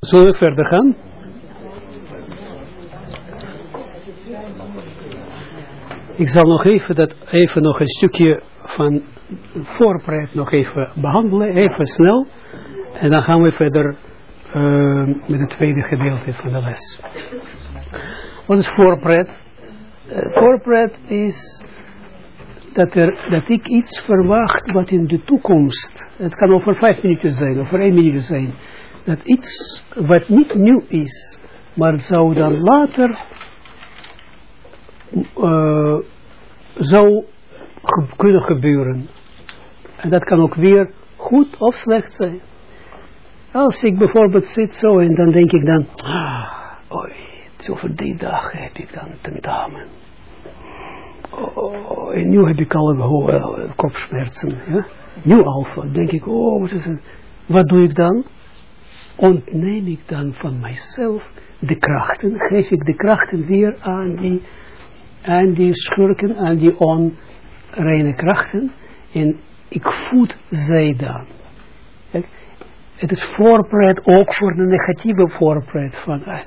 Zullen we verder gaan? Ik zal nog even, dat, even nog een stukje van voorpret nog even behandelen, even snel. En dan gaan we verder uh, met het tweede gedeelte van de les. Wat is voorpret? Uh, voorpret is dat, er, dat ik iets verwacht wat in de toekomst, het kan over vijf minuten zijn, over één minuut zijn, dat iets wat niet nieuw is, maar zou dan later uh, zou kunnen gebeuren. En dat kan ook weer goed of slecht zijn. Als ik bijvoorbeeld zit zo en dan denk ik dan, ah, oei, over die dag heb ik dan tentamen. Oh, en nu heb ik al uh, kopsmerzen. Ja? Nu al denk ik, oh, wat, is het? wat doe ik dan? Ontneem ik dan van mijzelf de krachten, geef ik de krachten weer aan die, aan die schurken, aan die onreine krachten, en ik voed zij dan. Het is voorbereid ook voor de negatieve voorbereid van, uh,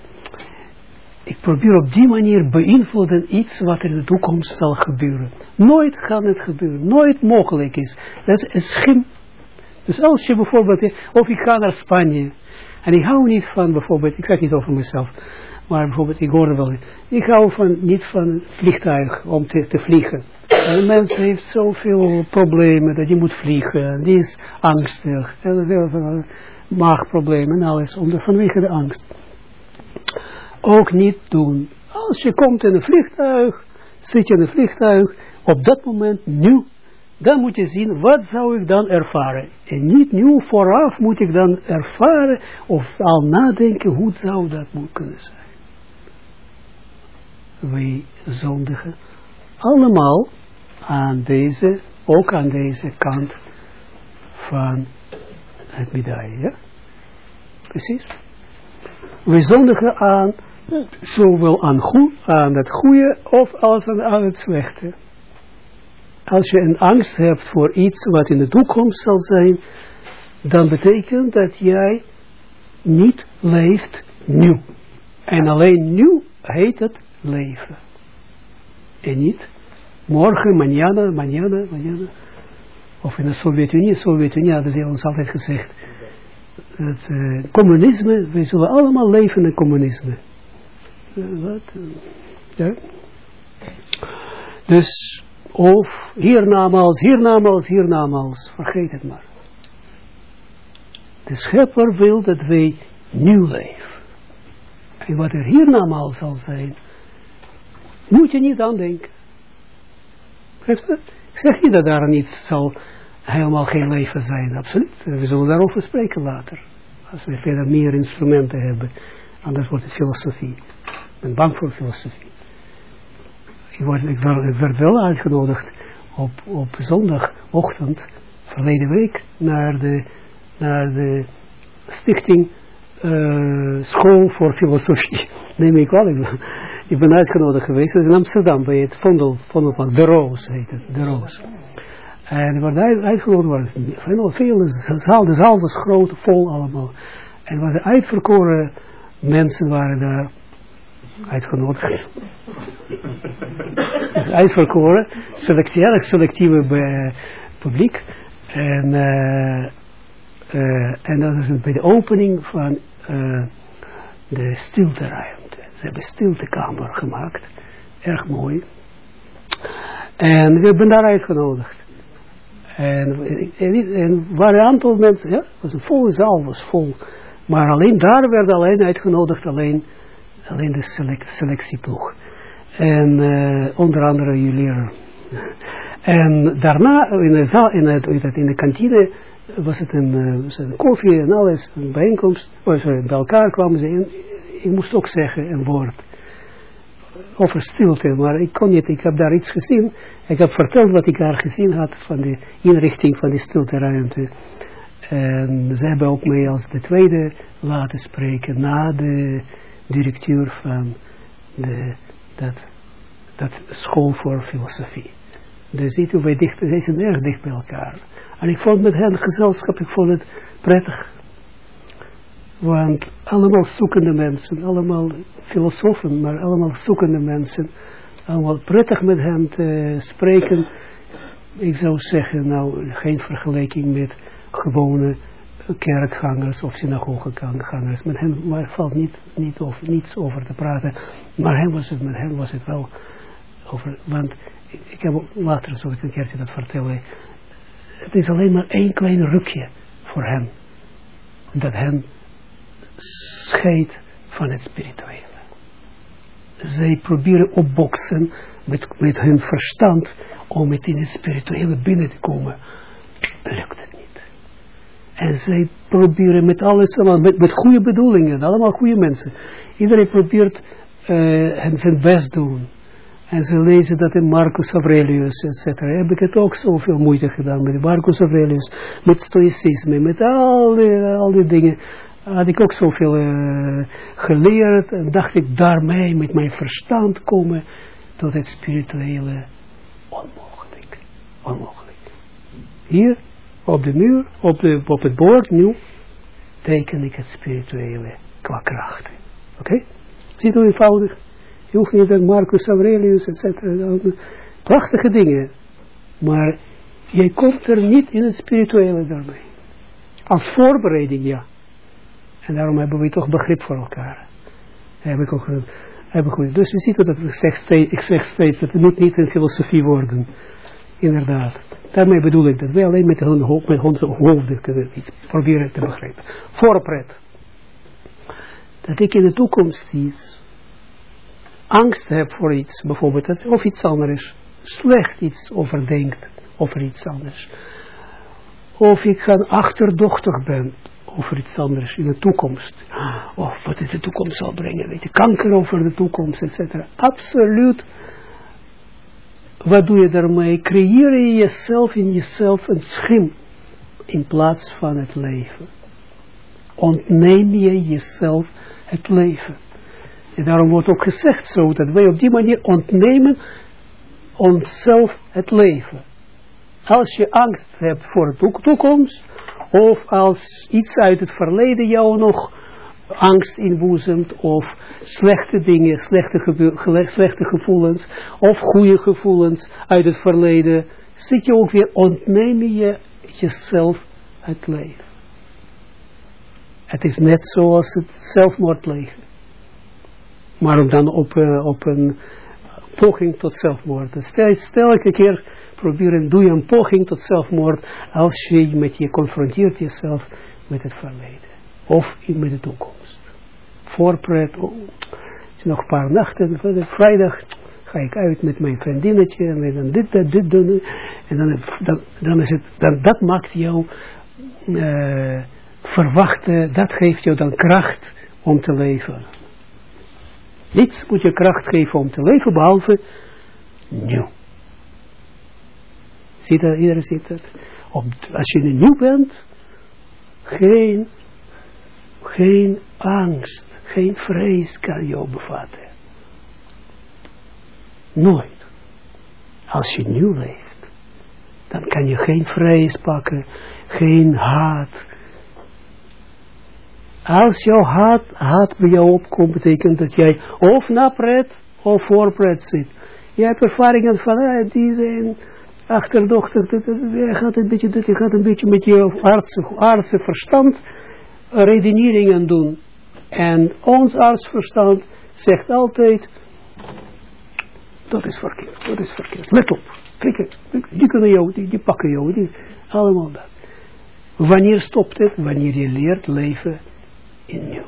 ik probeer op die manier beïnvloeden iets wat er in de toekomst zal gebeuren. Nooit gaat het gebeuren, nooit mogelijk is. Dat is een schim. Dus als je bijvoorbeeld, of ik ga naar Spanje, en ik hou niet van bijvoorbeeld, ik zeg niet over mezelf, maar bijvoorbeeld, ik hoor wel ik hou van, niet van vliegtuig om te, te vliegen. En mens heeft zoveel problemen dat je moet vliegen, die is angstig, en maagproblemen en alles, om de, vanwege de angst. Ook niet doen. Als je komt in een vliegtuig, zit je in een vliegtuig, op dat moment, nu, dan moet je zien, wat zou ik dan ervaren? En niet nu vooraf moet ik dan ervaren, of al nadenken, hoe zou dat moeten kunnen zijn? Wij zondigen allemaal aan deze, ook aan deze kant van het medaille. Ja? Precies. We zondigen aan, zowel aan, aan het goede of als aan, aan het slechte. Als je een angst hebt voor iets wat in de toekomst zal zijn, dan betekent dat jij niet leeft nu. En alleen nu heet het leven. En niet morgen, mañana, mañana, mañana. Of in de Sovjet-Unie, Sovjet-Unie hadden ze ons altijd gezegd. Het uh, communisme, we zullen allemaal leven in communisme. Uh, wat? ja. Dus, of hiernamaals, hiernamaals, hiernamaals. Vergeet het maar. De schepper wil dat wij nieuw leven. En wat er hiernamaals zal zijn, moet je niet aan denken. Ik zeg niet dat daar niet zal helemaal geen leven zijn, absoluut. We zullen daarover spreken later. Als we verder meer instrumenten hebben. Anders wordt het filosofie. Ik ben bang voor filosofie. Ik, word, ik werd wel uitgenodigd op, op zondagochtend, verleden week, naar de, naar de stichting uh, School voor Filosofie. Neem ik wel. Ik ben uitgenodigd geweest, dat is in Amsterdam, bij het Vondel, Vondelpark, De Roos heet het, De Roos. En er werd uitgenodigd, veel, veel, de zaal, de zaal was groot, vol allemaal. En waren uitverkoren mensen waren daar uitgenodigd. uitverkoren, selectieve, selectieve uh, publiek. En, uh, uh, en dat is bij de opening van de stilteruimte. Ze hebben stiltekamer gemaakt. Erg mooi. En we hebben daar uitgenodigd. En, en, en waren een aantal mensen, ja, was een volle zaal, was vol. Maar alleen daar werd alleen uitgenodigd, alleen, alleen de select, selectieploeg. En uh, onder andere jullie. En daarna, in de, zaal, in, het, in de kantine, was het een, koffie en alles, een bijeenkomst. Oh, sorry, bij elkaar kwamen ze in. Ik moest ook zeggen een woord over stilte, maar ik kon niet, ik heb daar iets gezien. Ik heb verteld wat ik daar gezien had van de inrichting van die stilteruimte. En ze hebben ook mij als de tweede laten spreken na de directeur van de, dat, dat school voor filosofie. Ziet u, wij dicht, zij zijn erg dicht bij elkaar. En ik vond met hen gezelschap, ik vond het prettig. Want allemaal zoekende mensen, allemaal filosofen, maar allemaal zoekende mensen, allemaal prettig met hem te spreken. Ik zou zeggen, nou, geen vergelijking met gewone kerkgangers of synagogegangers. Met hem maar valt niet, niet over, niets over te praten. Maar hem was het, met hem was het wel over, want ik, heb later, zal ik een keertje dat vertellen, het is alleen maar één klein rukje voor hem. Dat hem scheidt van het spirituele. Zij proberen opboksen met, met hun verstand om het in het spirituele binnen te komen. Lukt. En zij proberen met alles, met, met goede bedoelingen, allemaal goede mensen. Iedereen probeert uh, zijn best doen. En ze lezen dat in Marcus Aurelius, etc. Heb ik het ook zoveel moeite gedaan met Marcus Aurelius, met stoïcisme, met al die, al die dingen. Had ik ook zoveel uh, geleerd en dacht ik daarmee met mijn verstand komen tot het spirituele onmogelijk. Onmogelijk. Hier op de muur, op, het bord nu, teken ik het spirituele qua krachten. Oké? Okay? Ziet hoe eenvoudig? Je hoeft niet aan Marcus Aurelius, etc. Prachtige dingen. Maar jij komt er niet in het spirituele daarmee. Als voorbereiding, ja. En daarom hebben we toch begrip voor elkaar. Heb ik ook, heb ik. Dus we zien dat ik zeg, steeds, ik zeg steeds, dat het moet niet een filosofie worden. Inderdaad. Daarmee bedoel ik dat wij alleen met, hun hoofd, onze hoofden kunnen iets proberen te begrijpen. Voorpret. Dat ik in de toekomst iets angst heb voor iets, bijvoorbeeld, of iets anders, slecht iets overdenkt over iets anders. Of ik ga achterdochtig ben over iets anders in de toekomst. Of wat is de toekomst zal brengen, weet je, kanker over de toekomst, etc. Absoluut. Wat doe je daarmee? Creëer je jezelf in jezelf een schim in plaats van het leven. Ontneem je jezelf het leven. En daarom wordt ook gezegd zo, dat wij op die manier ontnemen onszelf het leven. Als je angst hebt voor de toekomst, of als iets uit het verleden jou nog angst inboezemt, of slechte dingen, slechte, slechte gevoelens, of goede gevoelens uit het verleden, zit je ook weer, ontnemen je jezelf het leven. Het is net zoals het zelfmoordleven. Maar dan op, uh, op een poging tot zelfmoord. Dus stel, elke keer proberen, doe je een poging tot zelfmoord als je met je confronteert jezelf met het verleden. Of met de toekomst. Voorpret, oh, nog een paar nachten, vrijdag ga ik uit met mijn vriendinnetje en dan dit, dat, dit doen. En dan, dan, dan is het, dan, dat maakt jou uh, verwachten, dat geeft jou dan kracht om te leven. Niets moet je kracht geven om te leven, behalve nieuw. Ziet dat, iedereen ziet dat? Als je nieuw bent, geen, geen angst, geen vrees kan jou bevatten. Nooit. Als je nieuw leeft, dan kan je geen vrees pakken, geen haat, als jouw haat, haat bij jou opkomt, betekent dat jij of na pret of voor pret zit. Je hebt ervaringen van, ah, die zijn achterdochtig, je gaat een beetje, je gaat een beetje met je artsen, verstand redeneringen doen. En ons artsverstand zegt altijd, dat is verkeerd, dat is verkeerd. Let op, klikken, die kunnen jou, die, die pakken jou, die, allemaal dat. Wanneer stopt het? Wanneer je leert leven in jou.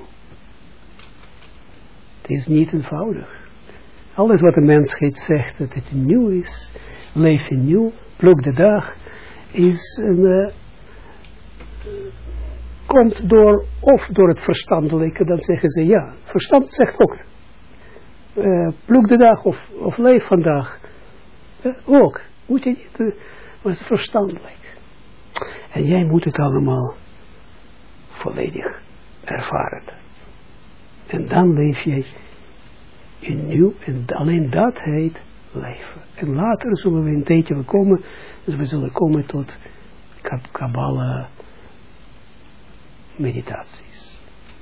Het is niet eenvoudig. Alles wat de mensheid zegt dat het nieuw is, leef in nieuw, pluk de dag, is een, uh, komt door, of door het verstandelijke, dan zeggen ze ja, verstand zegt ook, uh, pluk de dag of, of leef vandaag, uh, ook, moet je niet, maar het is verstandelijk. En jij moet het allemaal volledig ervaren. En dan leef je in nieuw, en alleen dat heet leven. En later zullen we een tijdje komen, dus we zullen komen tot Kabbalah meditaties.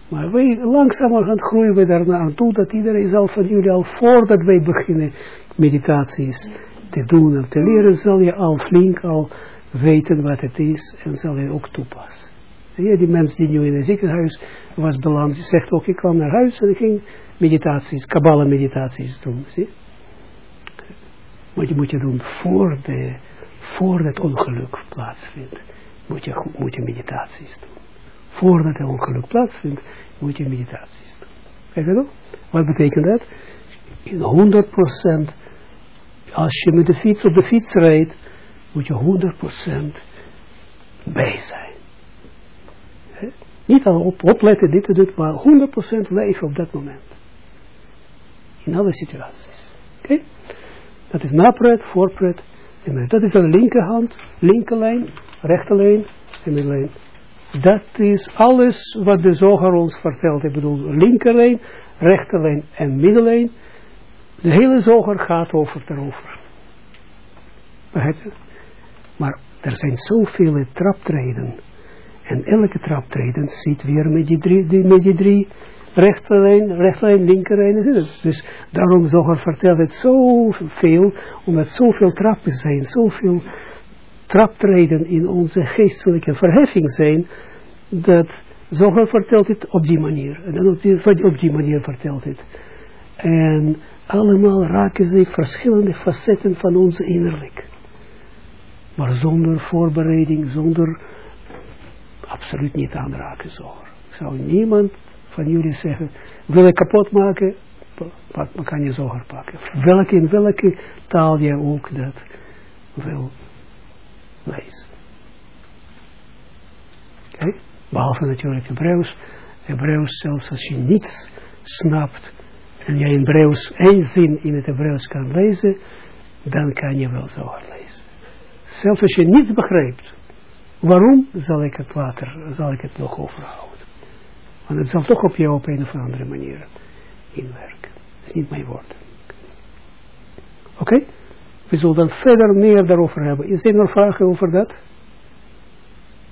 Maar wij, langzamerhand groeien we daar naartoe, dat iedereen zal van jullie al voordat wij beginnen meditaties te doen of te leren, zal je al flink al weten wat het is en zal je ook toepassen. Zie je, die mens die nu in het ziekenhuis was beland, die zegt ook, ik kwam naar huis en ik ging meditaties, kabbala meditaties doen, zie Maar die moet je doen voor, de, voor het ongeluk plaatsvindt, moet je, moet je meditaties doen. Voordat het ongeluk plaatsvindt, moet je meditaties doen. Kijk? Wat betekent dat? In 100%, als je met de fiets op de fiets rijdt, moet je 100% bij zijn. Niet al op, opletten, dit en dit, maar 100% leven op dat moment. In alle situaties. Oké? Dat is napret, voorpret. En dat is de linkerhand, linkerlijn, rechterlijn en. Dat is alles wat de zoger ons vertelt. Ik bedoel, linkerlijn, rechterlijn en middenlijn. De hele zoger gaat over daarover. Maar er zijn zoveel traptreden en elke traptreden zit weer met die drie, die, met die drie rechterlijn, rechterlijn, linkerlijn. Dus, dus daarom Zoger vertelt het zoveel, omdat zoveel trappen zijn, zoveel traptreden in onze geestelijke verheffing zijn, dat Zoger vertelt het op die manier. En dan op die, op die manier vertelt het. En allemaal raken zich verschillende facetten van onze innerlijk. Maar zonder voorbereiding, zonder absoluut niet aanraken zorgen. Ik zou niemand van jullie zeggen, wil ik kapot maken, kan je zorgen pakken. Welke, in welke taal je ook dat wil lezen. Behalve natuurlijk Hebreeuws. Hebreeuws zelfs als je niets snapt en je in Hebreeuws één zin in het Hebreeuws kan lezen, dan kan je wel zorgen lezen. Zelfs als je niets begrijpt, Waarom zal ik het later, zal ik het nog overhouden? Want het zal toch op jou op een of andere manier inwerken. Dat is niet mijn woord. Oké? We zullen dan verder meer daarover hebben. Is er nog vragen over dat?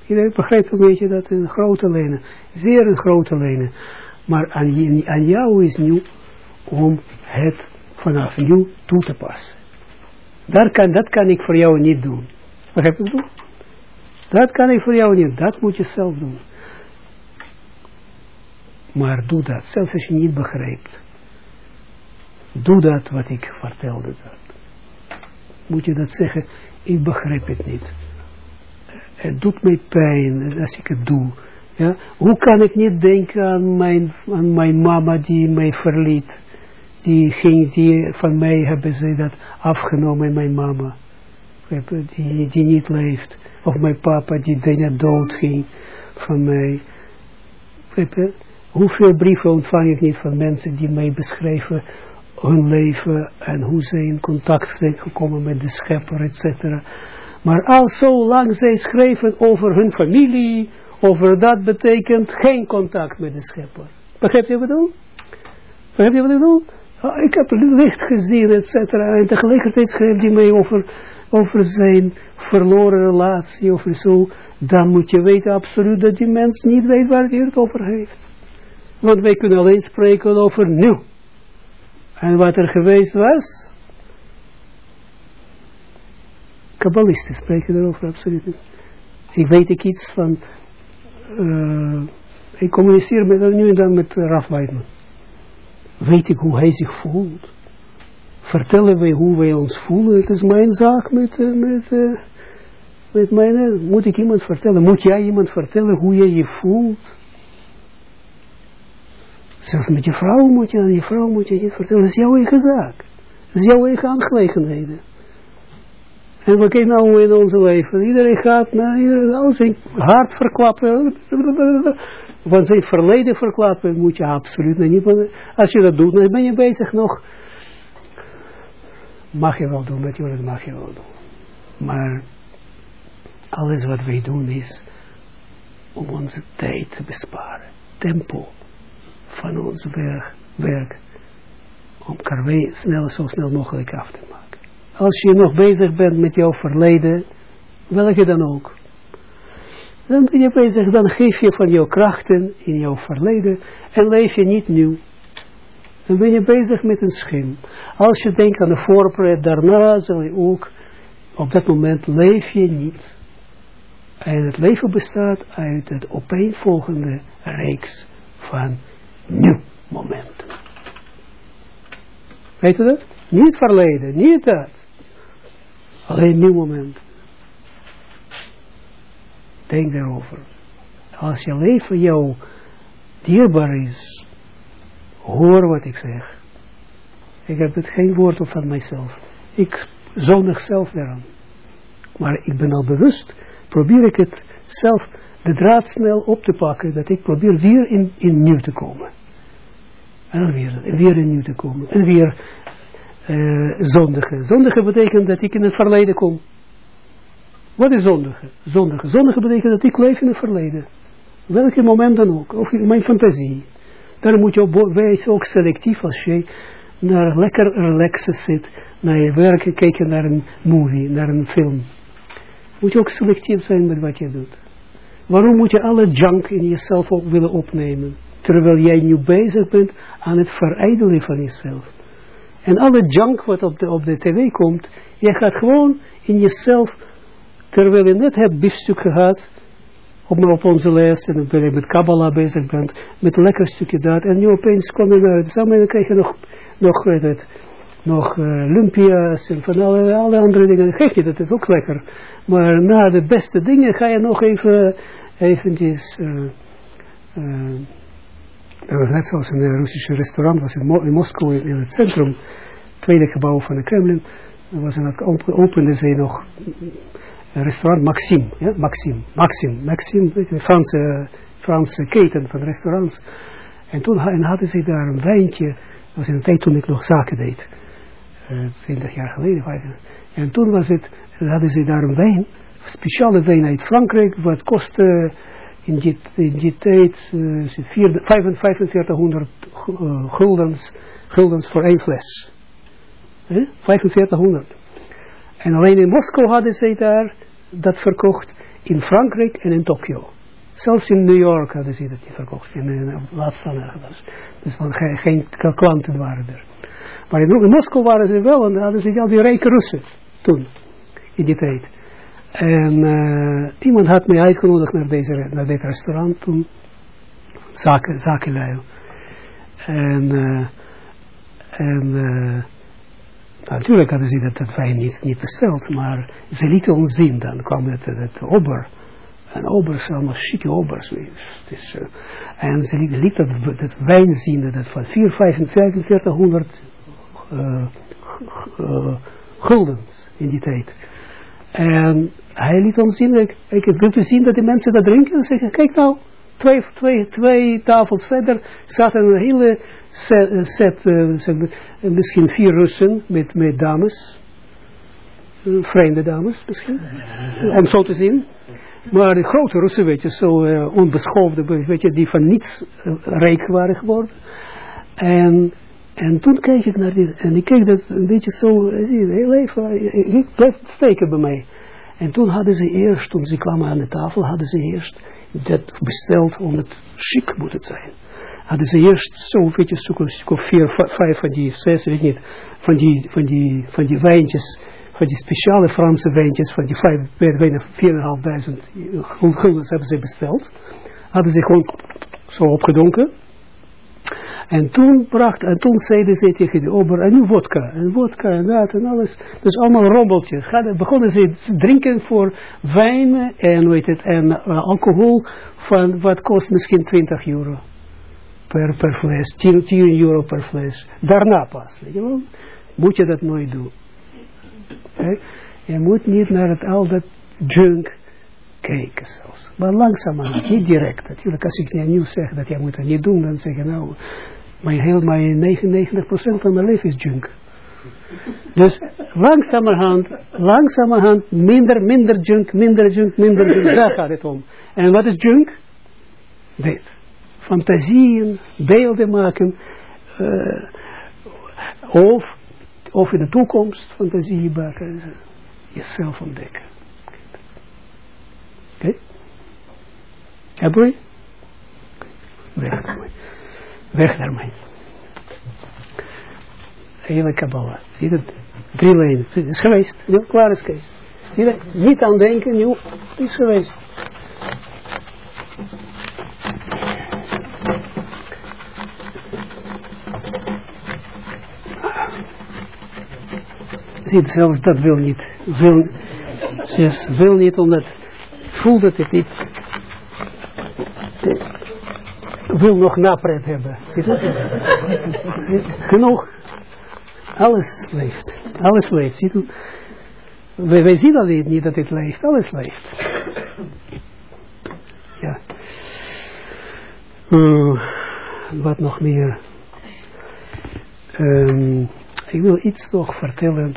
Iedereen begrijpt een beetje dat in grote lijnen. Zeer in grote lijnen. Maar aan, aan jou is nu om het vanaf nu toe te passen. Dat kan, dat kan ik voor jou niet doen. Heb ik doen? Dat kan ik voor jou niet, dat moet je zelf doen. Maar doe dat, zelfs als je niet begrijpt. Doe dat wat ik vertelde. Dat. Moet je dat zeggen, ik begrijp het niet. Het doet mij pijn als ik het doe. Ja? Hoe kan ik niet denken aan mijn, aan mijn mama die mij verliet. Die, ging, die van mij hebben ze dat afgenomen, mijn mama. Die, die niet leeft. Of mijn papa die bijna dood ging van mij. Hoeveel brieven ontvang ik niet van mensen die mij beschrijven hun leven en hoe ze in contact zijn gekomen met de schepper, etc. Maar al zo lang zij schrijven over hun familie, over dat betekent geen contact met de schepper. Wat ik bedoel? Je wat ik bedoel? Ah, ik heb licht gezien, et cetera. En tegelijkertijd schreef die mij over over zijn verloren relatie of zo, dan moet je weten absoluut dat die mens niet weet waar hij het over heeft. Want wij kunnen alleen spreken over nu. En wat er geweest was, kabbalisten spreken erover absoluut niet. Ik weet ik iets van, uh, ik communiceer met, nu en dan met Raf Weidman. Weet ik hoe hij zich voelt vertellen wij hoe wij ons voelen. Het is mijn zaak met, uh, met, uh, met mijn, moet ik iemand vertellen, moet jij iemand vertellen hoe je je voelt? Zelfs met je vrouw moet je, aan je vrouw moet je niet vertellen, dat is jouw eigen zaak. Dat is jouw eigen aangelegenheden. En we kijken nou in onze leven, iedereen gaat naar, iedereen, zijn hart verklappen, want zijn verleden verklappen moet je absoluut niet, als je dat doet, dan ben je bezig nog mag je wel doen, natuurlijk mag je wel doen. Maar alles wat wij doen is om onze tijd te besparen. Tempo van ons werk, werk om karwei snel, zo snel mogelijk af te maken. Als je nog bezig bent met jouw verleden, welke dan ook. Dan ben je bezig, dan geef je van jouw krachten in jouw verleden en leef je niet nieuw. Dan ben je bezig met een schim. Als je denkt aan de voorpret, daarna zal je ook, op dat moment leef je niet. En het leven bestaat uit het opeenvolgende reeks van nieuw momenten. Weet je dat? Niet verleden, niet dat. Alleen nieuw moment. Denk daarover. Als je leven jou dierbaar is, hoor wat ik zeg. Ik heb het geen woord van mijzelf. Ik zondig zelf daaraan. Maar ik ben al bewust, probeer ik het zelf de draad snel op te pakken, dat ik probeer weer in, in nieuw te komen. En dan weer, weer in nieuw te komen. En weer uh, zondigen. Zondigen betekent dat ik in het verleden kom. Wat is zondigen? Zondigen. Zondigen betekent dat ik leef in het verleden. Welke moment dan ook. Of in mijn fantasie. Daar moet je ook selectief als je naar lekker relaxen zit. Naar je werk, kijken naar een movie, naar een film. Moet je ook selectief zijn met wat je doet. Waarom moet je alle junk in jezelf ook willen opnemen? Terwijl jij nu bezig bent aan het verijdelen van jezelf. En alle junk wat op de, op de tv komt, je gaat gewoon in jezelf, terwijl je net hebt biefstuk gehad, op, op onze les, en dan je met Kabbalah bezig bent, met een lekker stukje dat, en nu opeens kom je het samen en dan krijg je nog, nog, het, nog uh, lumpia's en van alle, alle andere dingen. Geef je dat, is ook lekker. Maar na de beste dingen ga je nog even, eventjes, uh, dat was net zoals in een Russische restaurant, was in, in Moskou, in, het centrum, tweede gebouw van de Kremlin. Was een opende ze nog een restaurant Maxime, ja, Maxime, Maxime, weet je, Franse, keten van restaurants. En toen en hadden ze daar een wijntje, dat was in de tijd toen ik nog zaken deed, uh, 20 jaar geleden, en toen was het, hadden ze daar een wijn, een speciale wijn uit Frankrijk, wat kostte in die, in die tijd uh, 4500 uh, guldens, guldens voor één fles. Eh? 4500. En alleen in Moskou hadden ze daar dat verkocht, in Frankrijk en in Tokio. Zelfs in New York hadden ze dat niet verkocht, in, in, in. Dus van, geen, klanten waren er. Maar in, in, Moskou waren ze wel, en hadden ze al die rijke Russen toen, in die tijd. En uh, iemand had mij uitgenodigd naar, deze, naar dit restaurant toen. Zaken, zakenlui. En, uh, en uh, natuurlijk hadden ze dat, dat wijn niet, niet besteld, maar ze lieten ons zien. Dan kwam het, het ober. En obers, allemaal chique obers. En ze lieten dat, dat wijn zien, dat van 4, 4500 uh, uh, guldens in die tijd. En hij liet ons zien, ik, ik wil zien dat die mensen dat drinken en zeggen, kijk nou, twee, twee, twee tafels verder zaten een hele set, set uh, zeg maar, misschien vier Russen met, met dames, uh, vreemde dames misschien, om zo te zien. Maar de grote Russen, weet je, zo uh, onbeschoofde, weet je, die van niets rijk waren geworden. En en toen keek ik naar die, en ik keek dat een beetje zo, heel even, ik bleef steken bij mij. En toen hadden ze eerst, toen ze kwamen aan de tafel, hadden ze eerst dat besteld om het chic moet het zijn. Hadden ze eerst zo'n of vier, vijf van die, zes, weet niet, van die, van die, van die wijntjes, van die speciale Franse wijntjes, van die vijf, bijna vier en half duizend guldens hebben ze besteld. Hadden ze gewoon zo opgedonken. En toen bracht, en toen zeiden ze tegen de ober, en nu vodka, en vodka, en dat, en alles. Dus allemaal rommeltjes. Gaan, begonnen ze drinken voor wijn en, weet het, en uh, alcohol van wat kost misschien 20 euro per, per fles, 10, 10 euro per fles. Daarna pas, je. Moet je dat nooit doen. Okay? Je moet niet naar het al dat junk kijken zelfs. Maar langzaam, niet direct. Natuurlijk, als ik nu zeg dat jij moet dat niet doen, dan zeg je nou, mijn heel, mijn 99% van mijn leven is junk. Dus langzamerhand, langzamerhand, minder, minder junk, minder junk, minder junk, daar gaat het om. En wat is junk? Dit. Fantasieën, beelden maken, uh, of, of in de toekomst fantasieën maken, jezelf ontdekken. Oké? Okay? Hebben we? Weg daarmee. Hele Kabbalah. Zie je dat? Drie lijnen. Het is geweest. Nu, klaar is Kees. Zie je dat? Niet aan denken, nu. Is geweest. Ziet zelfs dat wil niet. Wil, ze wil niet omdat het voelt dat het iets wil nog napret hebben. Genoeg. Alles leeft. Alles leeft. Ziet u? Wij, zien alleen niet dat het leeft. Alles leeft. Ja. Uh, wat nog meer? Um, ik wil iets nog vertellen.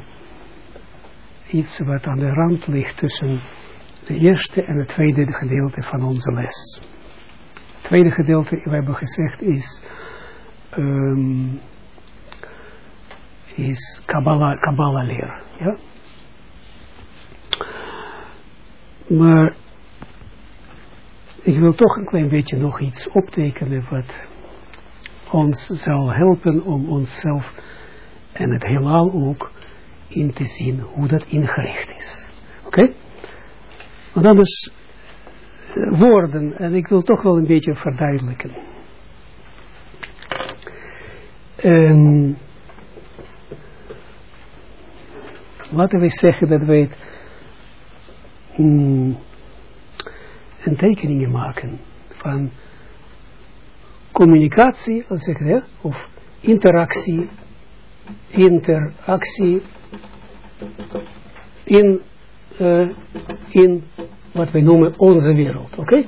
Iets wat aan de rand ligt tussen de eerste en het tweede gedeelte van onze les. Tweede gedeelte, we hebben gezegd, is, um, is Kabbalah, Kabbalah leer. Ja? Maar ik wil toch een klein beetje nog iets optekenen wat ons zal helpen om onszelf en het heelal ook in te zien hoe dat ingericht is. Oké? Okay? Want anders woorden, en ik wil toch wel een beetje verduidelijken. En laten we zeggen dat wij het een tekeningen maken van communicatie, als ik of interactie, interactie in, uh, in wat wij noemen onze wereld, oké?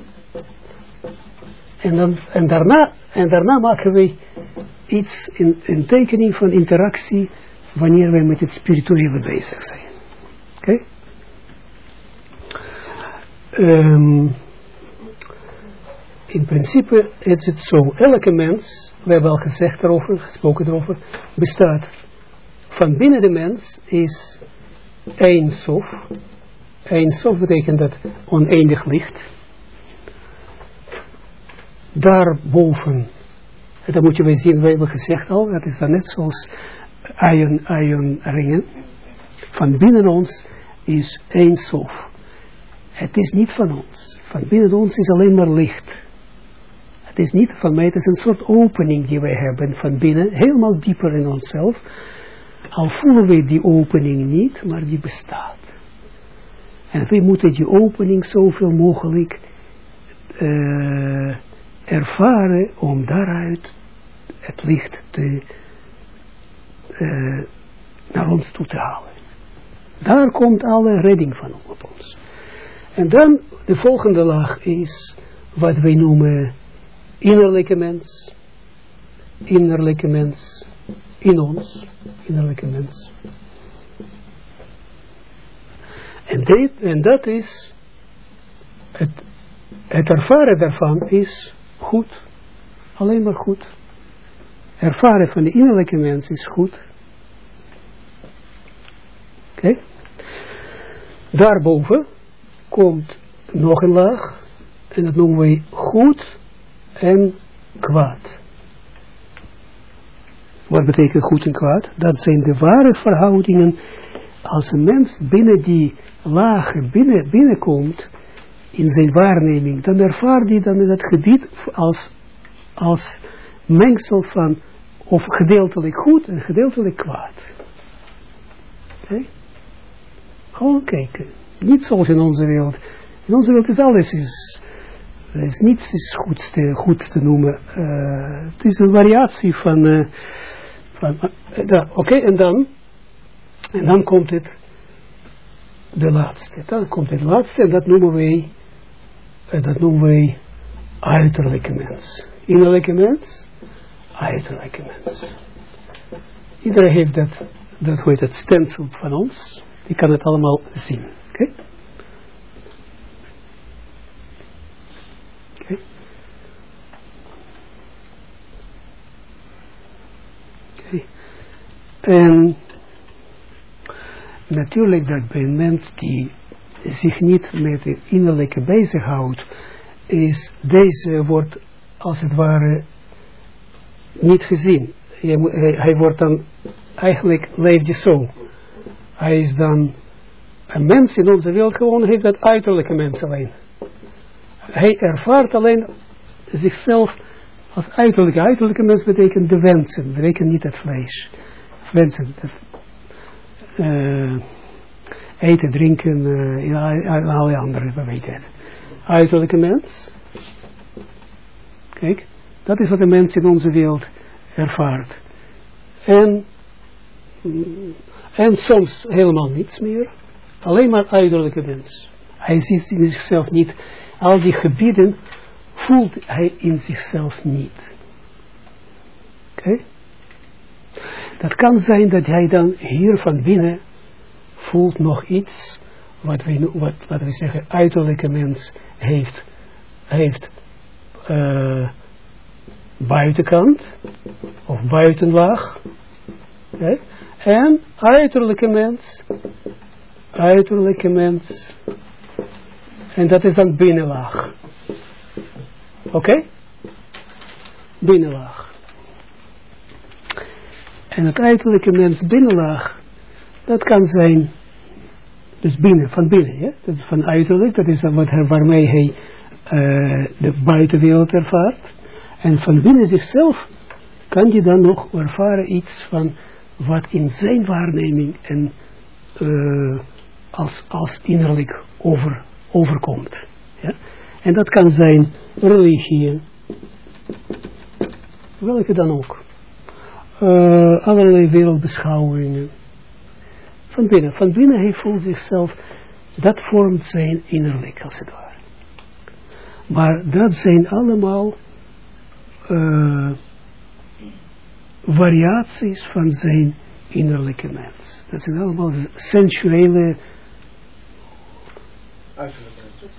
En, dan, en, daarna, en daarna maken wij iets, in, een tekening van interactie, wanneer wij met het spirituele bezig zijn. Oké? Um, in principe is het zo, elke mens, we hebben al gezegd erover, gesproken erover, bestaat van binnen de mens is één sof. Eén sof betekent dat oneindig licht. Daarboven, dat moet je wel zien, we hebben gezegd al, dat is dan net zoals ion. Van binnen ons is één. Het is niet van ons. Van binnen ons is alleen maar licht. Het is niet van mij, het is een soort opening die wij hebben van binnen, helemaal dieper in onszelf. Al voelen we die opening niet, maar die bestaat. En we moeten die opening zoveel mogelijk uh, ervaren om daaruit het licht te, uh, naar ons toe te halen. Daar komt alle redding van op ons. En dan de volgende laag is wat wij noemen innerlijke mens. Innerlijke mens in ons, innerlijke mens. En, dit, en dat is, het, het ervaren daarvan is goed, alleen maar goed. Ervaren van de innerlijke mens is goed. Oké? Daarboven komt nog een laag, en dat noemen we goed en kwaad. Wat betekent goed en kwaad? Dat zijn de ware verhoudingen. Als een mens binnen die lagen binnen, binnenkomt, in zijn waarneming, dan ervaart hij dan dat gebied als, als mengsel van, of gedeeltelijk goed en gedeeltelijk kwaad. Oké? Gewoon kijken. Niet zoals in onze wereld. In onze wereld is alles is, is niets is goed te, goed te noemen. Uh, het is een variatie van, uh, Oké, okay, en dan, en dan komt het, de laatste. Dan komt het laatste en dat noemen wij, dat noemen wij uiterlijke mens. Innerlijke mens, uiterlijke mens. Iedereen heeft dat, dat heet het stencil van ons. Die kan het allemaal zien. Oké? Okay? Okay. En natuurlijk dat bij een mens die zich niet met het innerlijke bezighoudt is, deze wordt als het ware niet gezien. hij, wordt dan, eigenlijk leeft hij zo. Hij is dan een mens in onze wereld gewoon heeft dat uiterlijke mens alleen. Hij ervaart alleen zichzelf als uiterlijke. Uiterlijke mens betekent de wensen, betekent niet het vlees. Wensen. Uh, eten, drinken, uh, en alle andere, we weten het. Uiterlijke mens. Kijk, dat is wat de mens in onze wereld ervaart. En, en soms helemaal niets meer. Alleen maar uiterlijke mens. Hij ziet in zichzelf niet. Al die gebieden voelt hij in zichzelf niet. Oké? Dat kan zijn dat hij dan hier van binnen voelt nog iets wat we, wat, we zeggen uiterlijke mens heeft, heeft uh, buitenkant of buitenlaag. En uiterlijke mens, uiterlijke mens, en dat is dan binnenlaag. Oké? Binnenlaag. En het uiterlijke mens binnenlaag, dat kan zijn, dus binnen, van binnen, ja? dat is van uiterlijk, dat is wat, waarmee hij uh, de buitenwereld ervaart. En van binnen zichzelf kan je dan nog ervaren iets van wat in zijn waarneming en uh, als, als innerlijk over, overkomt. Ja? En dat kan zijn religie, welke dan ook. Uh, allerlei wereldbeschouwingen. Van binnen. Van binnen hij voelt zichzelf, dat vormt zijn innerlijk als het ware. Maar dat zijn allemaal uh, variaties van zijn innerlijke mens. Dat zijn allemaal sensuele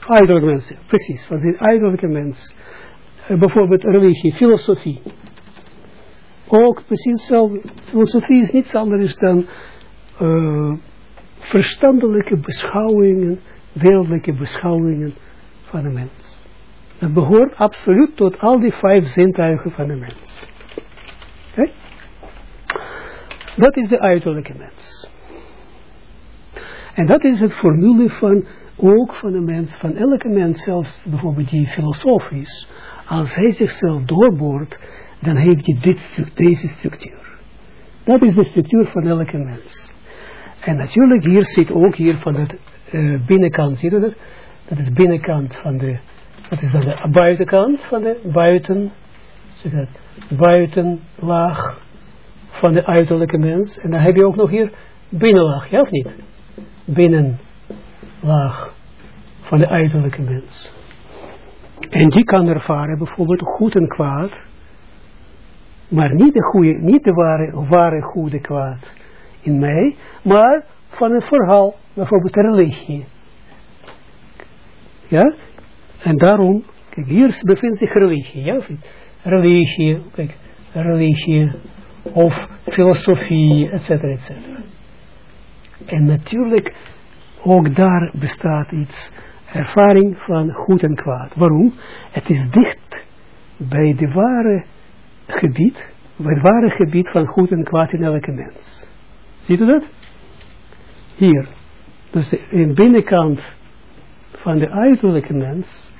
uiterlijke mensen. Precies, van zijn uiterlijke mens. Uh, bijvoorbeeld religie, filosofie. Ook precies hetzelfde. Filosofie is niets anders dan uh, verstandelijke beschouwingen, wereldlijke beschouwingen van een mens. Dat behoort absoluut tot al die vijf zintuigen van de mens. Okay? Dat is de uiterlijke mens. En dat is het formule van, ook van de mens, van elke mens, zelfs bijvoorbeeld die filosofisch, als hij zichzelf doorboort, dan heeft hij dit, deze structuur. Dat is de structuur van elke mens. En natuurlijk, hier zit ook hier van het uh, binnenkant, zie je dat? Dat is binnenkant van de dat is dan de buitenkant van de buiten, zeg dat, buitenlaag van de uiterlijke mens. En dan heb je ook nog hier binnenlaag, ja of niet? Binnenlaag van de uiterlijke mens. En die kan ervaren bijvoorbeeld goed en kwaad, maar niet de, goede, niet de ware, ware goede kwaad in mij, maar van het verhaal, bijvoorbeeld de religie. Ja, en daarom, kijk, hier bevindt zich religie, ja, religie, kijk, religie, of filosofie, etc. etc. En natuurlijk, ook daar bestaat iets, ervaring van goed en kwaad. Waarom? Het is dicht bij de ware gebied, het ware gebied van goed en kwaad in elke mens. Ziet u dat? Hier. Dus de, in binnenkant van de uiterlijke mens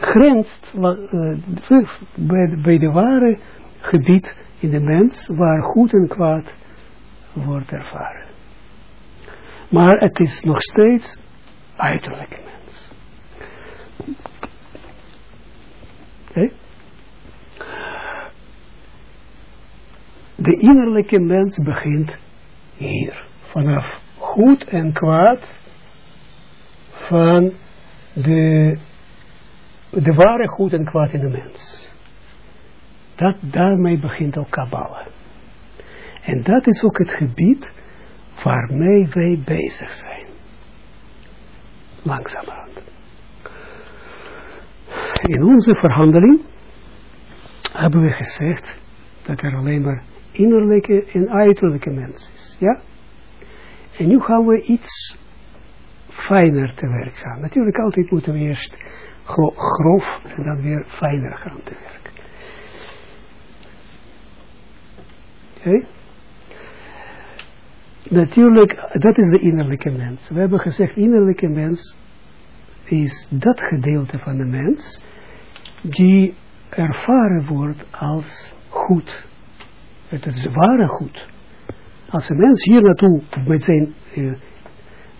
grenst uh, bij, bij de ware gebied in de mens waar goed en kwaad wordt ervaren. Maar het is nog steeds uiterlijke mens. Okay. De innerlijke mens begint hier. Vanaf goed en kwaad van de de ware goed en kwaad in de mens. Dat, daarmee begint ook Kabbalah. En dat is ook het gebied waarmee wij bezig zijn. Langzamerhand. In onze verhandeling hebben we gezegd dat er alleen maar innerlijke en uiterlijke mens is. Ja? En nu gaan we iets fijner te werk gaan. Natuurlijk altijd moeten we eerst grof en dan weer fijner gaan te werken. Oké? Natuurlijk, dat is de innerlijke mens. We hebben gezegd, innerlijke mens is dat gedeelte van de mens die ervaren wordt als goed. Het is ware goed. Als een mens hier naartoe zijn, uh,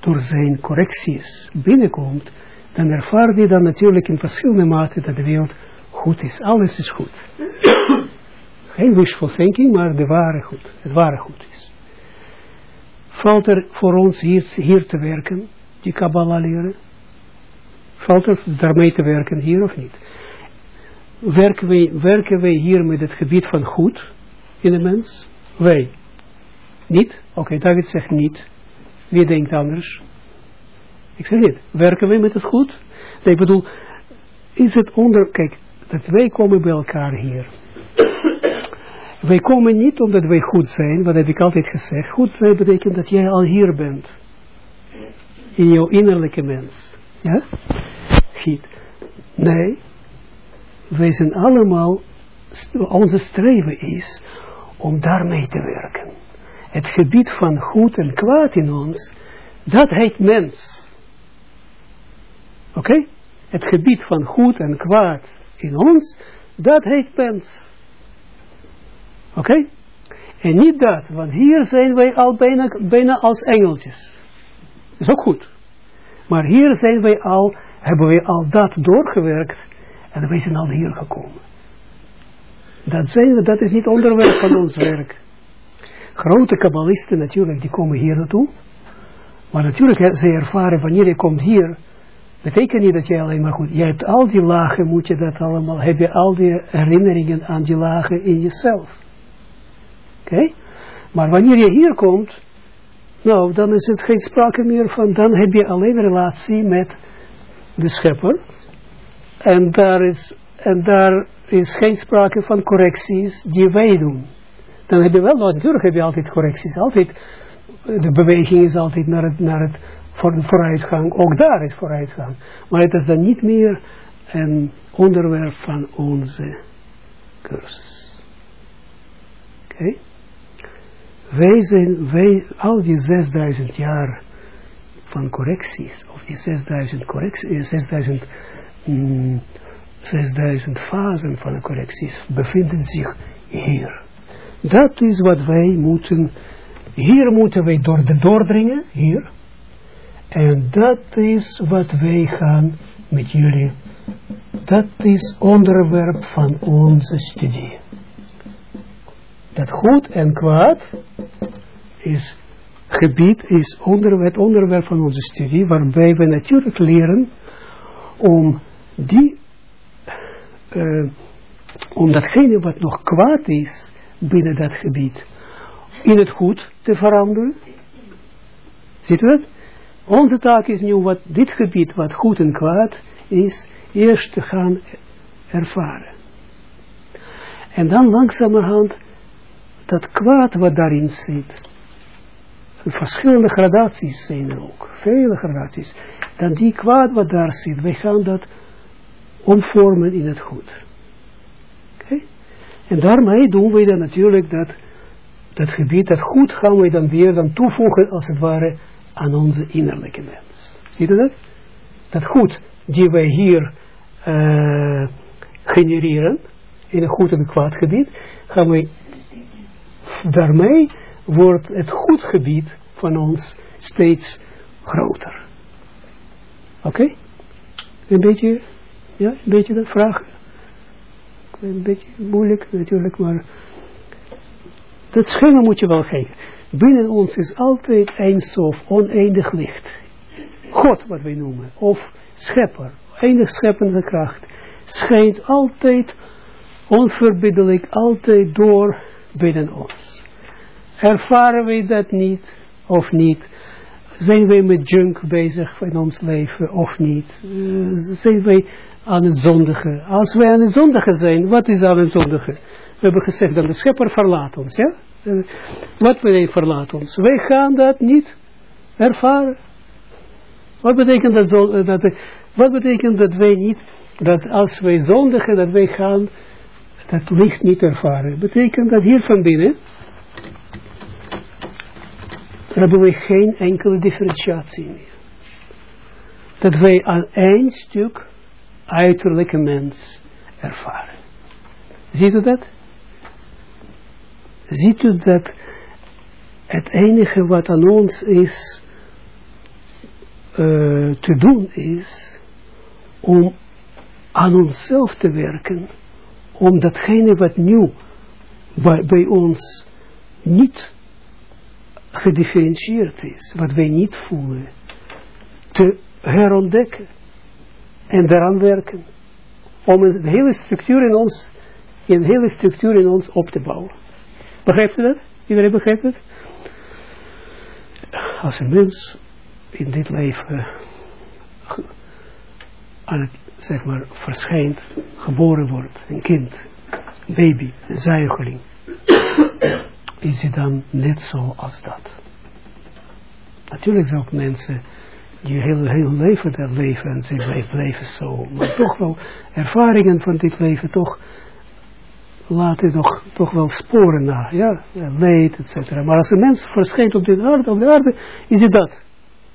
door zijn correcties binnenkomt, dan ervaart hij dan natuurlijk in verschillende mate dat de wereld goed is. Alles is goed. Geen wishful thinking, maar de ware goed. Het ware goed is. Valt er voor ons hier, hier te werken, die Kabbalah leren? Valt er daarmee te werken hier of niet? Werken wij, werken wij hier met het gebied van goed in de mens? Wij. Niet? Oké, David zegt niet. Wie denkt anders? Ik zeg niet. Werken wij met het goed? Nee, ik bedoel, is het onder... Kijk, dat wij komen bij elkaar hier. wij komen niet omdat wij goed zijn, wat heb ik altijd gezegd. Goed zijn betekent dat jij al hier bent. In jouw innerlijke mens. Ja? Giet. Nee. Wij zijn allemaal, onze streven is om daarmee te werken. Het gebied van goed en kwaad in ons, dat heet mens. Oké? Het gebied van goed en kwaad in ons, dat heet mens. Oké? En niet dat, want hier zijn wij al bijna, als engeltjes. Dat is ook goed. Maar hier zijn wij al, hebben wij al dat doorgewerkt en wij zijn al hier gekomen. Dat, zijn, dat is niet onderwerp van ons werk. Grote kabbalisten natuurlijk, die komen hier naartoe. Maar natuurlijk, ze ervaren wanneer je komt hier, betekent niet dat jij alleen maar goed, jij hebt al die lagen, moet je dat allemaal, heb je al die herinneringen aan die lagen in jezelf. Oké? Maar wanneer je hier komt, nou, dan is het geen sprake meer van, dan heb je alleen relatie met de schepper. En daar is, en daar is geen sprake van correcties die wij doen. Dan heb je wel, natuurlijk heb je altijd correcties, altijd, de beweging is altijd naar het, naar het voor vooruitgang, ook daar is vooruitgang. Maar het is dan niet meer een onderwerp van onze cursus. Oké? Wij zijn, wij, al die 6000 jaar van correcties, of die 6000 correcties, 6000, mm, 6000 fasen van de correcties, bevinden zich hier. Dat is wat wij moeten, hier moeten wij door de doordringen, hier, en dat is wat wij gaan met jullie. Dat is onderwerp van onze studie. Dat goed en kwaad is gebied, is onderwerp van onze studie, waarbij we natuurlijk leren om die, uh, om datgene wat nog kwaad is binnen dat gebied, in het goed te veranderen. Ziet u dat? Onze taak is nu wat dit gebied, wat goed en kwaad is, eerst te gaan ervaren. En dan langzamerhand dat kwaad wat daarin zit. Verschillende gradaties zijn er ook. Vele gradaties. Dan die kwaad wat daar zit, wij gaan dat omvormen in het goed. Oké? En daarmee doen wij dan natuurlijk dat, dat gebied, dat goed gaan we dan weer dan toevoegen als het ware aan onze innerlijke mens. Ziet u dat? Dat goed die wij hier uh, genereren, in een goed en kwaad gebied, gaan we daarmee wordt het goed gebied van ons steeds groter. Oké? Een beetje, ja, een beetje de vraag. Een beetje moeilijk natuurlijk, maar dat schema moet je wel geven binnen ons is altijd eindstof, oneindig licht. God, wat wij noemen, of schepper, eindig scheppende kracht, schijnt altijd onverbiddelijk, altijd door binnen ons. Ervaren wij dat niet, of niet? Zijn wij met junk bezig in ons leven, of niet? Uh, zijn wij aan het zondigen? Als wij aan het zondigen zijn, wat is aan het zondigen? We hebben gezegd dat de schepper verlaat ons, ja? wat wij verlaat ons. Wij gaan dat niet ervaren. Wat betekent dat, zo, dat, wat betekent dat wij niet dat als wij zondigen, dat wij gaan dat licht niet ervaren. Betekent dat hier van binnen hebben we geen enkele differentiatie meer. Dat wij aan één stuk uiterlijke mens ervaren. Ziet u dat? Ziet u dat het enige wat aan ons is uh, te doen is om aan onszelf te werken, om datgene wat nieuw bij, bij ons niet gedifferentieerd is, wat wij niet voelen, te herontdekken en daaraan werken. Om een hele structuur in ons, een hele structuur in ons op te bouwen. Begrijpt u dat? Iedereen begrijpt het? Als een mens in dit leven aan het, zeg maar, verschijnt, geboren wordt, een kind, een baby, een zuigeling, is hij dan net zo als dat. Natuurlijk zijn ook mensen die heel, heel leven dat leven en ze blijven leven zo, maar toch wel ervaringen van dit leven toch laten toch, toch wel sporen na, ja, leed, etc. Maar als een mens verschijnt op de aarde, op de aarde, is het dat.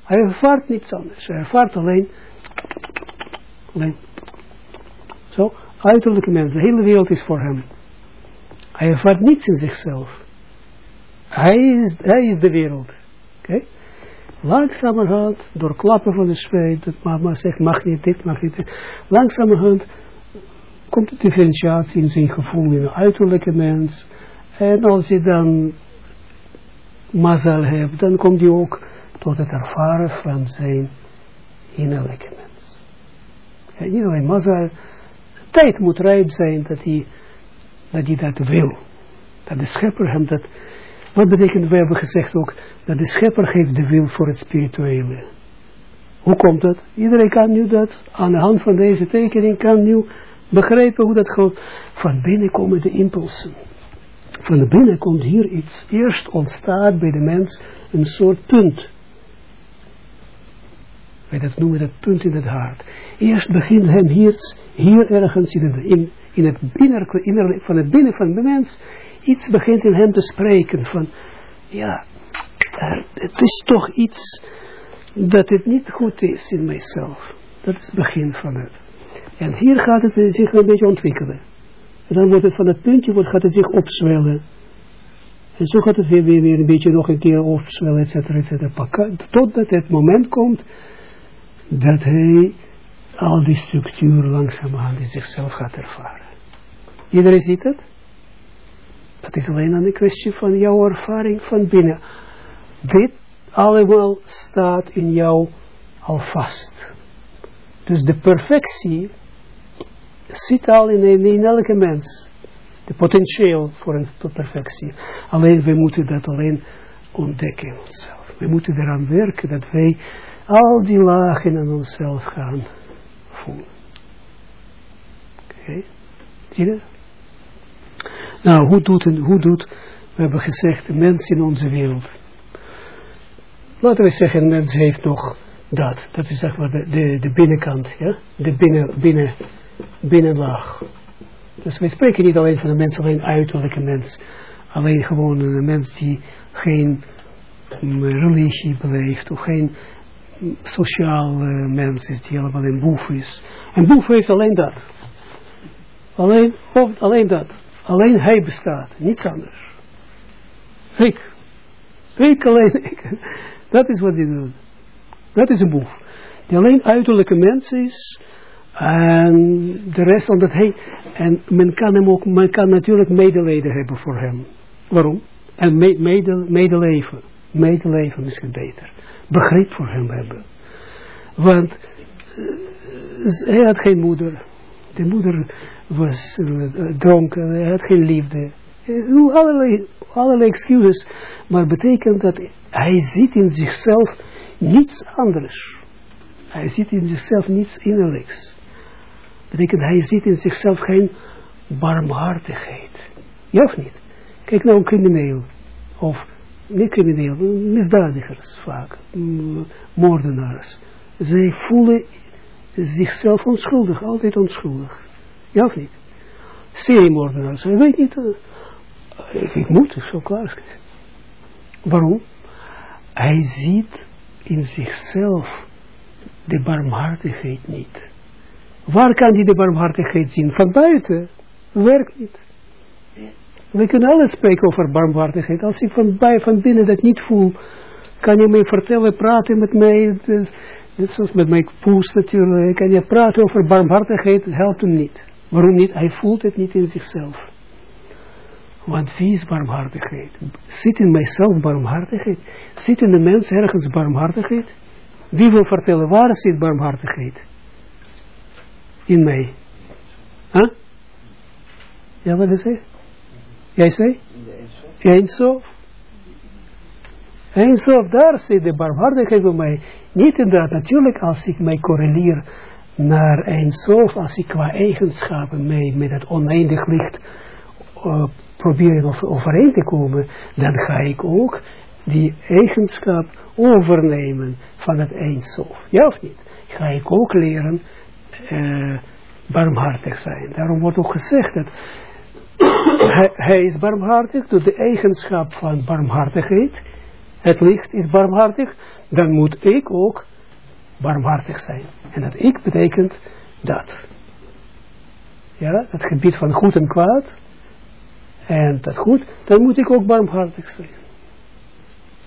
Hij ervaart niets anders. Hij ervaart alleen, alleen, zo, uiterlijke mens. De hele wereld is voor hem. Hij ervaart niets in zichzelf. Hij is, hij is de wereld. Oké? Langzamerhand, door klappen van de zweet, dat mama zegt, mag niet dit, mag niet dit. Langzamerhand komt de differentiatie in zijn gevoel in een uiterlijke mens. En als je dan mazal hebt, dan komt hij ook tot het ervaren van zijn innerlijke mens. En niet alleen mazal, tijd moet rijp zijn dat hij dat, hij dat wil. Dat de schepper hem dat, wat betekent, we hebben gezegd ook, dat de schepper geeft de wil voor het spirituele. Hoe komt dat? Iedereen kan nu dat, aan de hand van deze tekening kan nu begrijpen hoe dat gewoon, van binnen komen de impulsen. Van binnen komt hier iets, eerst ontstaat bij de mens een soort punt. Wij dat noemen dat punt in het hart. Eerst begint hem hier, hier ergens in het, in, in het inner, van het binnen van de mens, iets begint in hem te spreken van, ja, er, het is toch iets dat het niet goed is in mijzelf. Dat is het begin van het. En hier gaat het zich een beetje ontwikkelen. En dan wordt het van het puntje, wordt, gaat het zich opzwellen. En zo gaat het weer, weer, weer een beetje nog een keer opzwellen, et cetera, et cetera. Totdat het moment komt dat hij al die structuur langzaamaan in zichzelf gaat ervaren. Iedereen ziet het? Dat is alleen een kwestie van jouw ervaring van binnen. Dit allemaal staat in jou al vast. Dus de perfectie zit al in, in elke mens. De potentieel voor een perfectie. Alleen we moeten dat alleen ontdekken in onszelf. We moeten eraan werken dat wij al die lagen in onszelf gaan voelen. Oké, zie je? Nou, hoe doet, een, hoe doet, we hebben gezegd, de mens in onze wereld. Laten we zeggen, een mens heeft nog dat. Dat is zeg maar de, de, de binnenkant, ja? De binnen, binnen, binnenlaag. Dus wij spreken niet alleen van een mens, alleen uiterlijke mens. Alleen gewoon een mens die geen mm, religie beleeft, of geen sociaal uh, mens is die helemaal een boef is. En boef heeft alleen dat. Alleen, alleen dat. Alleen hij bestaat, niets anders. Ik. Ik alleen. Ik. Dat is wat hij doet. Dat is een boef. Die alleen uiterlijke mens is. En de rest omdat hij. En men kan hem ook, men kan natuurlijk medelijden hebben voor hem. Waarom? En medeleven. Medeleven is beter begrip voor hem hebben. Want uh, hij had geen moeder. De moeder was uh, dronken, hij had geen liefde. Uh, allerlei, allerlei excuses. Maar betekent dat hij ziet in zichzelf niets anders. Hij ziet in zichzelf niets innerlijks. Betekent hij ziet in zichzelf geen barmhartigheid. Ja of niet? Kijk nou een crimineel. Of niet crimineel, misdadigers vaak, moordenaars. Zij voelen zichzelf onschuldig, altijd onschuldig. Ja of niet? Seriemoordenaars, hij weet niet, uh, ik moet, zo klaar. Waarom? Hij ziet in zichzelf de barmhartigheid niet. Waar kan hij de barmhartigheid zien? Van buiten. Werkt niet. We kunnen alles spreken over barmhartigheid. Als ik van, bij, van binnen dat niet voel, kan je mij vertellen, praten met mij, net zoals met mijn poes natuurlijk, kan je praten over barmhartigheid, helpt hem niet. Waarom niet? Hij voelt het niet in zichzelf. Want wie is barmhartigheid? Zit in mijzelf barmhartigheid? Zit in de mens ergens barmhartigheid? Wie wil vertellen, waar zit barmhartigheid? In mij. Huh? Ja, wat is het? Jij zei? Eindsof. Eindsof, daar zit de barmhartigheid bij mij. Niet inderdaad, natuurlijk als ik mij correleer naar Eindsof, als ik qua eigenschappen mee met het oneindig licht uh, probeer over, overeen te komen, dan ga ik ook die eigenschap overnemen van het Eindsof. Ja of niet? Ga ik ook leren uh, barmhartig zijn. Daarom wordt ook gezegd dat hij, hij, is barmhartig door de eigenschap van barmhartigheid. Het licht is barmhartig. Dan moet ik ook barmhartig zijn. En dat ik betekent dat. Ja, het gebied van goed en kwaad. En dat goed, dan moet ik ook barmhartig zijn.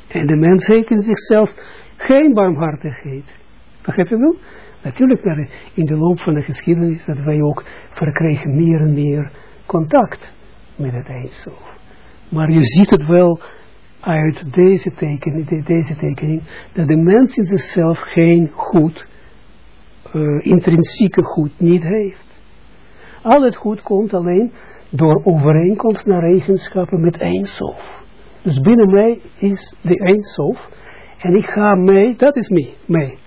En de mens heeft in zichzelf geen barmhartigheid. Begrijp je wel? Natuurlijk, in de loop van de geschiedenis, dat wij ook verkrijgen meer en meer contact met het Eindsof. Maar je ziet het wel uit deze tekening, deze tekening dat de mens in zichzelf geen goed, uh, intrinsieke goed niet heeft. Al het goed komt alleen door overeenkomst naar eigenschappen met Eindsof. Dus binnen mij is de Eindsof en ik ga mee, dat is mij, mij.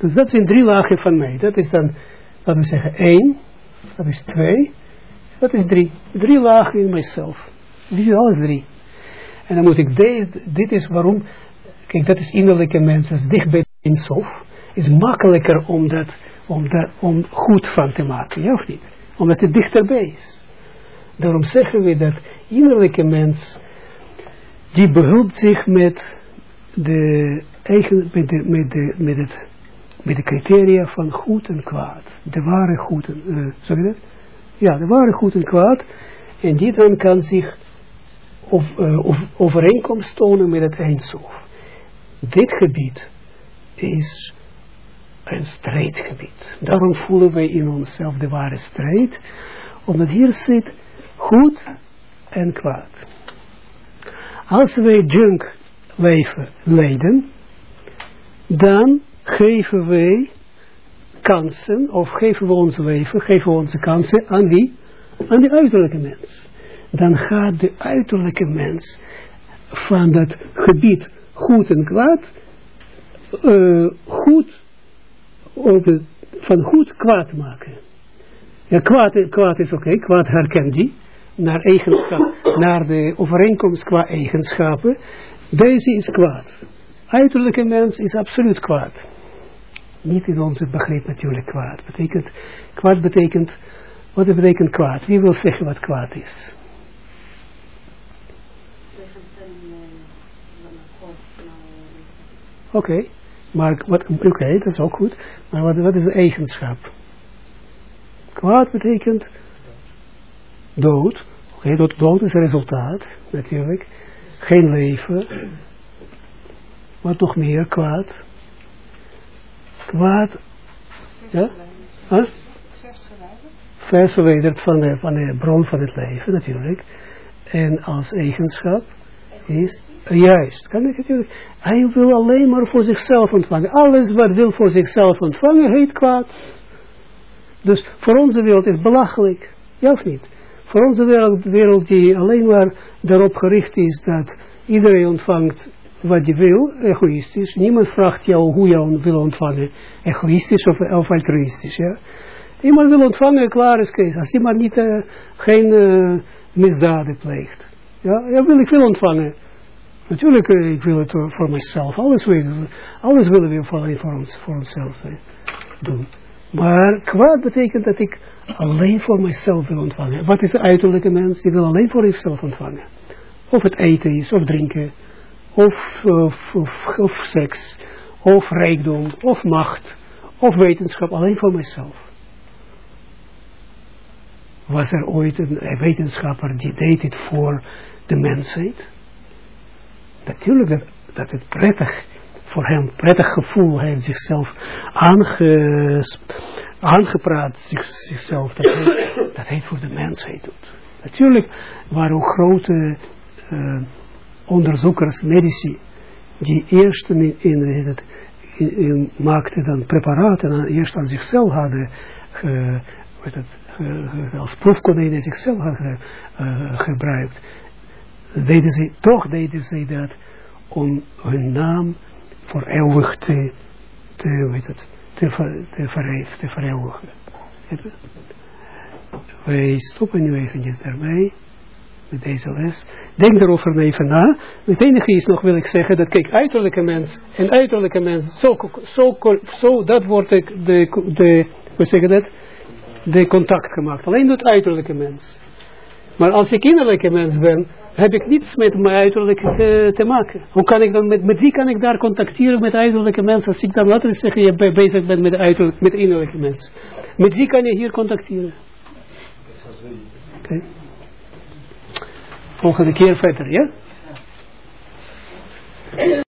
Dus dat zijn drie lagen van mij. Dat is dan, laten we zeggen, één, dat is twee, dat is drie. Drie lagen in mijzelf. Dit is alles drie. En dan moet ik, deze, dit is waarom, kijk dat is innerlijke mensen, dicht bij de sof, is makkelijker om dat, om dat, om goed van te maken, ja of niet? Omdat het dichterbij is. Daarom zeggen we dat innerlijke mens, die behulpt zich met de eigen, met, de, met, de, met, het, met de criteria van goed en kwaad. De ware goed en, zeg je dat? Ja, de ware goed en kwaad. En die dan kan zich of, uh, of overeenkomst tonen met het eindsof. Dit gebied is een strijdgebied. Daarom voelen wij in onszelf de ware strijd. Omdat hier zit goed en kwaad. Als wij junk leven leiden, dan geven wij kansen, of geven we ons leven, geven we onze kansen aan wie? Aan de uiterlijke mens. Dan gaat de uiterlijke mens van dat gebied goed en kwaad, uh, goed, van goed kwaad maken. Ja, kwaad, kwaad is oké, kwaad herkent die, naar eigenschap, naar de overeenkomst qua eigenschappen. Deze is kwaad. Uiterlijke mens is absoluut kwaad niet in onze begrip natuurlijk kwaad. Betekent, kwaad betekent, wat betekent kwaad? Wie wil zeggen wat kwaad is? Okay. maar wat, oké, dat is ook goed. Maar wat, wat is de eigenschap? Kwaad betekent dood. Oké, dood is resultaat, natuurlijk. Geen leven. Wat nog meer kwaad? kwaad, ja? Huh? vers verwijderd van de, van de bron van het leven natuurlijk. En als eigenschap is juist. Kan ik natuurlijk. Hij wil alleen maar voor zichzelf ontvangen. Alles wat wil voor zichzelf ontvangen heet kwaad. Dus voor onze wereld is belachelijk. Ja of niet? Voor onze wereld, wereld die alleen maar daarop gericht is dat iedereen ontvangt wat je wil, egoïstisch. Niemand vraagt jou hoe je wil ontvangen, egoïstisch of, altruïstisch. Ja? Iemand wil ontvangen, klaar is Kees. Als iemand niet, uh, geen uh, misdaden pleegt. Ja, ja, wil ik wil ontvangen. Natuurlijk, uh, ik wil het voor mezelf. Alles we, alles willen we voor, voor, ons, voor onszelf doen. Maar kwaad betekent dat ik alleen voor mezelf wil ontvangen. Wat is de uiterlijke mens? Die wil alleen voor zichzelf ontvangen. Of het eten is, of drinken, of, of, of, of seks, of rijkdom, of macht, of wetenschap, alleen voor mezelf. Was er ooit een wetenschapper die deed dit voor de mensheid? Natuurlijk dat, dat het prettig voor hem prettig gevoel heeft zichzelf aange, aangepraat, zich, zichzelf, dat hij, dat hij voor de mensheid doet. Natuurlijk waren ook grote uh, onderzoekers, medici, die eerst in, in, in maakten dan preparaten en eerst aan zichzelf hadden ge, het, ge, als proefkonijnen zichzelf hadden uh, gebruikt. Deden ze, toch deden ze dat om hun naam voor eeuwig te, te, weet het, te, ver, te, verheef, te vereeuwigen. Wij stoppen nu eventjes daarmee, met deze les. Denk erover even na. Het enige is nog, wil ik zeggen, dat kijk, uiterlijke mens, en uiterlijke mens, zo, zo, zo dat wordt de, de, de, hoe zeg je dat, de contact gemaakt. Alleen door het uiterlijke mens. Maar als ik innerlijke mens ben, heb ik niets met mijn uiterlijk te, te, maken. Hoe kan ik dan, met, met wie kan ik daar contacteren met uiterlijke mensen? Als ik dan, laten we zeggen, je bezig bent met, uiterlijk, met innerlijke mensen. Met wie kan je hier contacteren? Volgende keer verder, ja?